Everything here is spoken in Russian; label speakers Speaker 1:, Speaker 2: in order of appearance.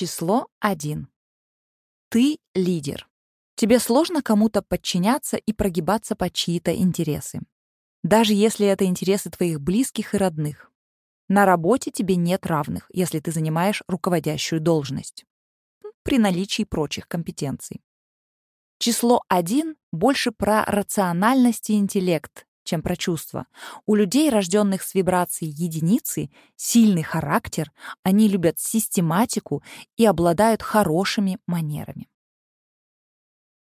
Speaker 1: Число 1. Ты лидер. Тебе сложно кому-то подчиняться и прогибаться под чьи-то интересы. Даже если это интересы твоих близких и родных. На работе тебе нет равных, если ты занимаешь руководящую должность. При наличии прочих компетенций. Число 1 больше про рациональность и интеллект, чем про чувства. У людей, рожденных с вибрацией единицы, сильный характер, они любят систематику и обладают хорошими манерами.